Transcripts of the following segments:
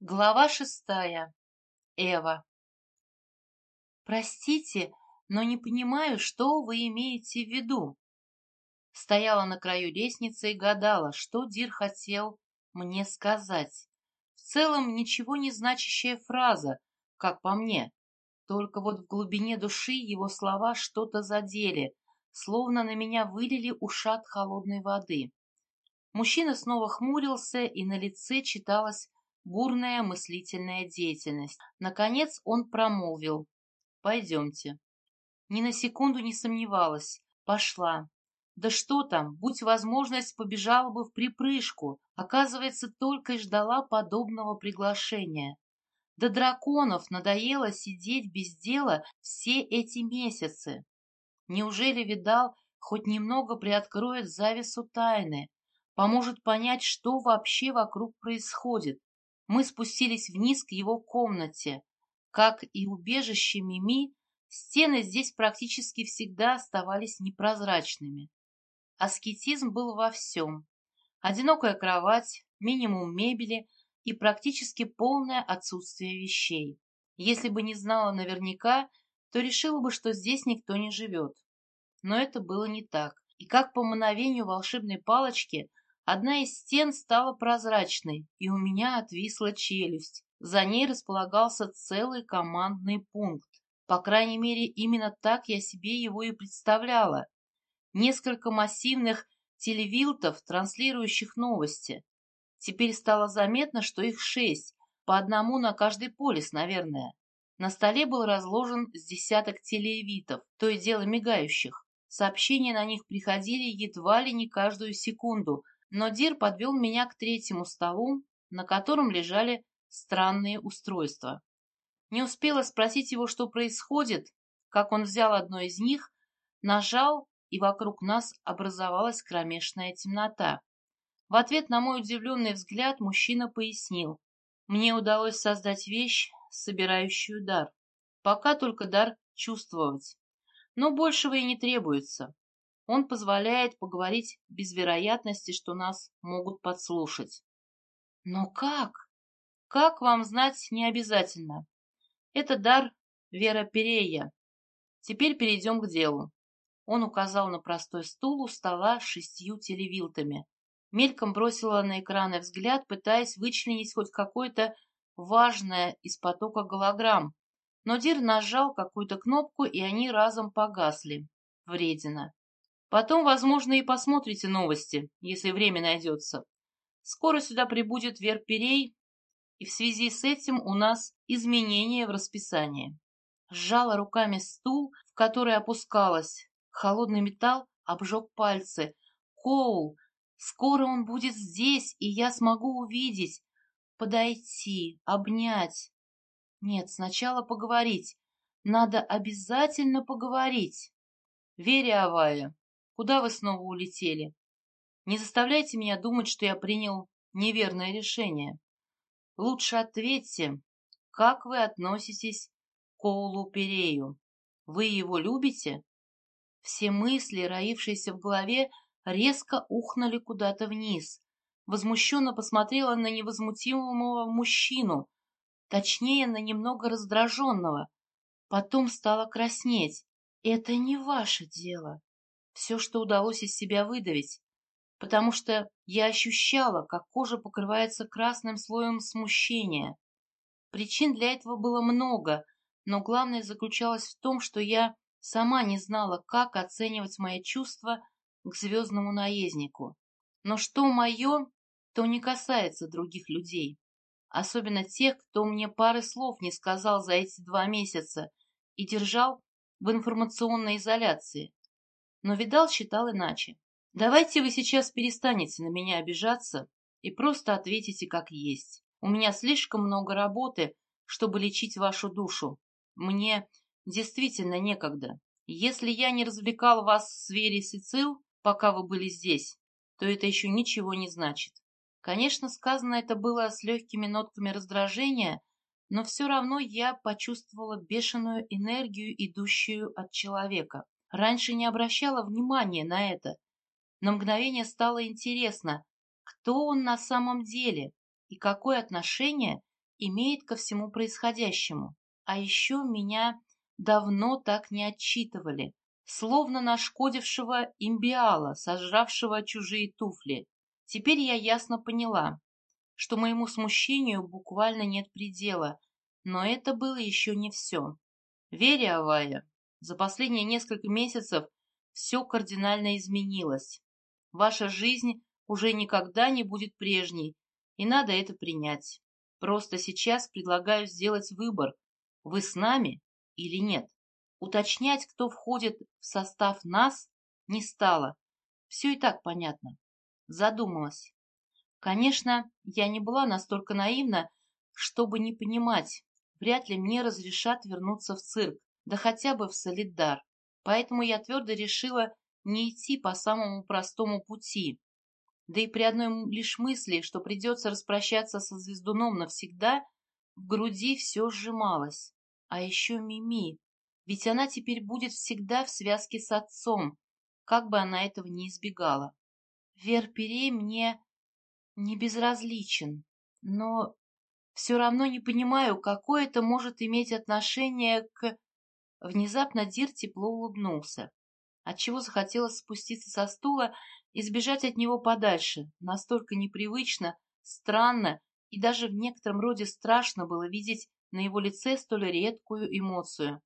Глава шестая. Эва. Простите, но не понимаю, что вы имеете в виду. Стояла на краю лестницы и гадала, что Дир хотел мне сказать. В целом ничего не значащая фраза, как по мне. Только вот в глубине души его слова что-то задели, словно на меня вылили ушат холодной воды. Мужчина снова хмурился, и на лице читалось бурная мыслительная деятельность. Наконец он промолвил. «Пойдемте». Ни на секунду не сомневалась. Пошла. Да что там, будь возможность, побежала бы в припрыжку. Оказывается, только и ждала подобного приглашения. До драконов надоело сидеть без дела все эти месяцы. Неужели видал, хоть немного приоткроет завесу тайны, поможет понять, что вообще вокруг происходит? Мы спустились вниз к его комнате. Как и убежище Мими, стены здесь практически всегда оставались непрозрачными. Аскетизм был во всем. Одинокая кровать, минимум мебели и практически полное отсутствие вещей. Если бы не знала наверняка, то решила бы, что здесь никто не живет. Но это было не так. И как по мановению волшебной палочки Одна из стен стала прозрачной, и у меня отвисла челюсть. За ней располагался целый командный пункт. По крайней мере, именно так я себе его и представляла. Несколько массивных телевилтов, транслирующих новости. Теперь стало заметно, что их шесть, по одному на каждый полис, наверное. На столе был разложен с десяток телевитов, то и дело мигающих. Сообщения на них приходили едва ли не каждую секунду – но Дир подвел меня к третьему столу, на котором лежали странные устройства. Не успела спросить его, что происходит, как он взял одно из них, нажал, и вокруг нас образовалась кромешная темнота. В ответ на мой удивленный взгляд мужчина пояснил. Мне удалось создать вещь, собирающую дар. Пока только дар чувствовать. Но большего и не требуется. Он позволяет поговорить без вероятности, что нас могут подслушать. Но как? Как вам знать не обязательно. Это дар Вера Перея. Теперь перейдем к делу. Он указал на простой стул у стола с шестью телевилтами. Мельком бросила на экраны взгляд, пытаясь вычленить хоть какое-то важное из потока голограмм. Но Дир нажал какую-то кнопку, и они разом погасли. Вредина. Потом, возможно, и посмотрите новости, если время найдется. Скоро сюда прибудет Верперей, и в связи с этим у нас изменения в расписании. Сжала руками стул, в который опускалась. Холодный металл обжег пальцы. Коул, скоро он будет здесь, и я смогу увидеть, подойти, обнять. Нет, сначала поговорить. Надо обязательно поговорить. Веря Авая, Куда вы снова улетели? Не заставляйте меня думать, что я принял неверное решение. Лучше ответьте, как вы относитесь к Коулу Перею? Вы его любите? Все мысли, роившиеся в голове, резко ухнули куда-то вниз. Возмущенно посмотрела на невозмутимого мужчину, точнее, на немного раздраженного. Потом стала краснеть. «Это не ваше дело все, что удалось из себя выдавить, потому что я ощущала, как кожа покрывается красным слоем смущения. Причин для этого было много, но главное заключалось в том, что я сама не знала, как оценивать мои чувства к звездному наезднику. Но что мое, то не касается других людей, особенно тех, кто мне пары слов не сказал за эти два месяца и держал в информационной изоляции но Видал считал иначе. Давайте вы сейчас перестанете на меня обижаться и просто ответите как есть. У меня слишком много работы, чтобы лечить вашу душу. Мне действительно некогда. Если я не развлекал вас с Верой Сицил, пока вы были здесь, то это еще ничего не значит. Конечно, сказано это было с легкими нотками раздражения, но все равно я почувствовала бешеную энергию, идущую от человека. Раньше не обращала внимания на это. На мгновение стало интересно, кто он на самом деле и какое отношение имеет ко всему происходящему. А еще меня давно так не отчитывали, словно нашкодившего имбиала, сожравшего чужие туфли. Теперь я ясно поняла, что моему смущению буквально нет предела, но это было еще не все. Вере, Авая, за последние несколько месяцев все кардинально изменилось. Ваша жизнь уже никогда не будет прежней, и надо это принять. Просто сейчас предлагаю сделать выбор, вы с нами или нет. Уточнять, кто входит в состав нас, не стало. Все и так понятно. Задумалась. Конечно, я не была настолько наивна, чтобы не понимать, вряд ли мне разрешат вернуться в цирк, да хотя бы в Солидар. Поэтому я твердо решила не идти по самому простому пути. Да и при одной лишь мысли, что придется распрощаться со звездуном навсегда, в груди все сжималось. А еще Мими, ведь она теперь будет всегда в связке с отцом, как бы она этого не избегала. Верперей мне не безразличен, но все равно не понимаю, какое это может иметь отношение к... Внезапно Дир тепло улыбнулся, отчего захотелось спуститься со стула и сбежать от него подальше. Настолько непривычно, странно и даже в некотором роде страшно было видеть на его лице столь редкую эмоцию.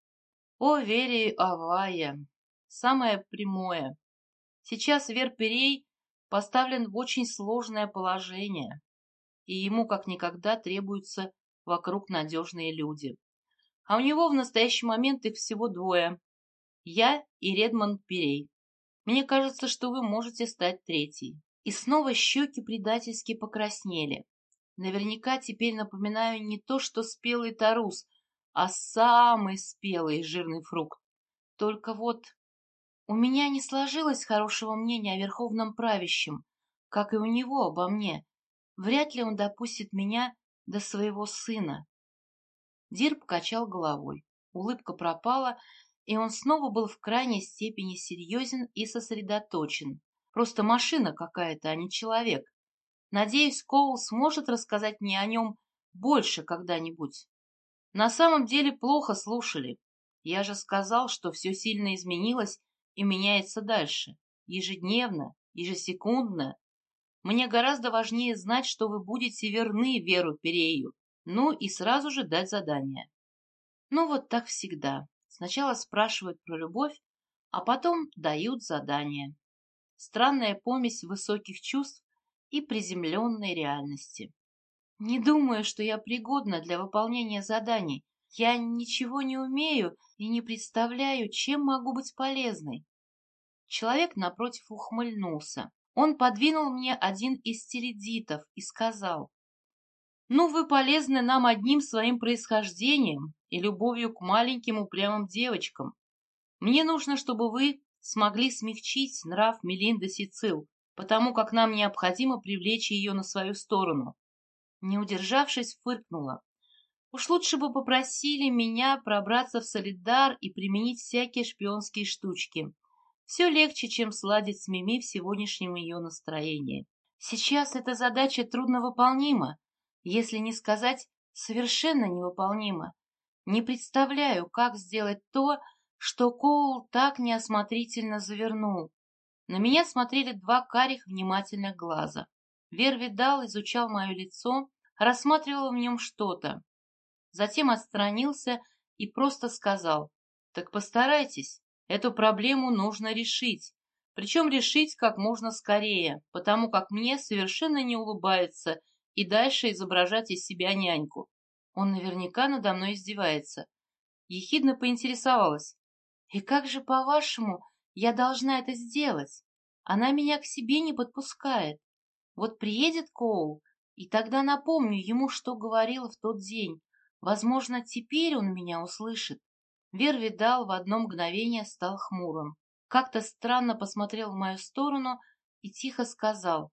О, Вере Авая! Самое прямое. Сейчас Верперей поставлен в очень сложное положение, и ему как никогда требуются вокруг надежные люди. А у него в настоящий момент их всего двое. Я и Редмонд Перей. Мне кажется, что вы можете стать третьей. И снова щеки предательски покраснели. Наверняка теперь напоминаю не то, что спелый тарус, а самый спелый и жирный фрукт. Только вот у меня не сложилось хорошего мнения о верховном правящем, как и у него обо мне. Вряд ли он допустит меня до своего сына. Дир покачал головой. Улыбка пропала, и он снова был в крайней степени серьезен и сосредоточен. Просто машина какая-то, а не человек. Надеюсь, Коул сможет рассказать мне о нем больше когда-нибудь. На самом деле плохо слушали. Я же сказал, что все сильно изменилось и меняется дальше. Ежедневно, ежесекундно. Мне гораздо важнее знать, что вы будете верны Веру Перею. Ну и сразу же дать задание. Ну вот так всегда. Сначала спрашивают про любовь, а потом дают задание. Странная помесь высоких чувств и приземленной реальности. Не думаю, что я пригодна для выполнения заданий. Я ничего не умею и не представляю, чем могу быть полезной. Человек напротив ухмыльнулся. Он подвинул мне один из стередитов и сказал, «Ну, вы полезны нам одним своим происхождением и любовью к маленьким упрямым девочкам. Мне нужно, чтобы вы смогли смягчить нрав Мелинды Сицил, потому как нам необходимо привлечь ее на свою сторону. Не удержавшись, фыркнула. Уж лучше бы попросили меня пробраться в Солидар и применить всякие шпионские штучки. Все легче, чем сладить с Мими в сегодняшнем ее настроении. Сейчас эта задача трудновыполнима, если не сказать совершенно невыполнима. Не представляю, как сделать то, что Коул так неосмотрительно завернул. На меня смотрели два карих внимательных глаза. Вер видал, изучал мое лицо, рассматривал в нем что-то. Затем отстранился и просто сказал, «Так постарайтесь, эту проблему нужно решить, причем решить как можно скорее, потому как мне совершенно не улыбается и дальше изображать из себя няньку. Он наверняка надо мной издевается». Ехидно поинтересовалась, «И как же, по-вашему, я должна это сделать. Она меня к себе не подпускает. Вот приедет Коул, и тогда напомню ему, что говорила в тот день. Возможно, теперь он меня услышит. Вер видал в одно мгновение стал хмурым. Как-то странно посмотрел в мою сторону и тихо сказал.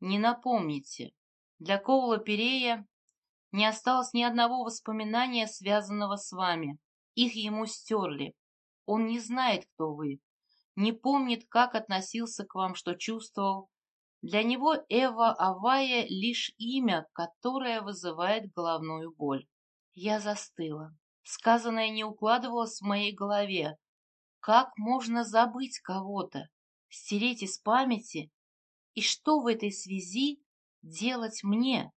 «Не напомните. Для Коула Перея не осталось ни одного воспоминания, связанного с вами. Их ему стерли. Он не знает, кто вы не помнит, как относился к вам, что чувствовал. Для него Эва Авая лишь имя, которое вызывает головную боль. Я застыла. Сказанное не укладывалось в моей голове. Как можно забыть кого-то, стереть из памяти? И что в этой связи делать мне?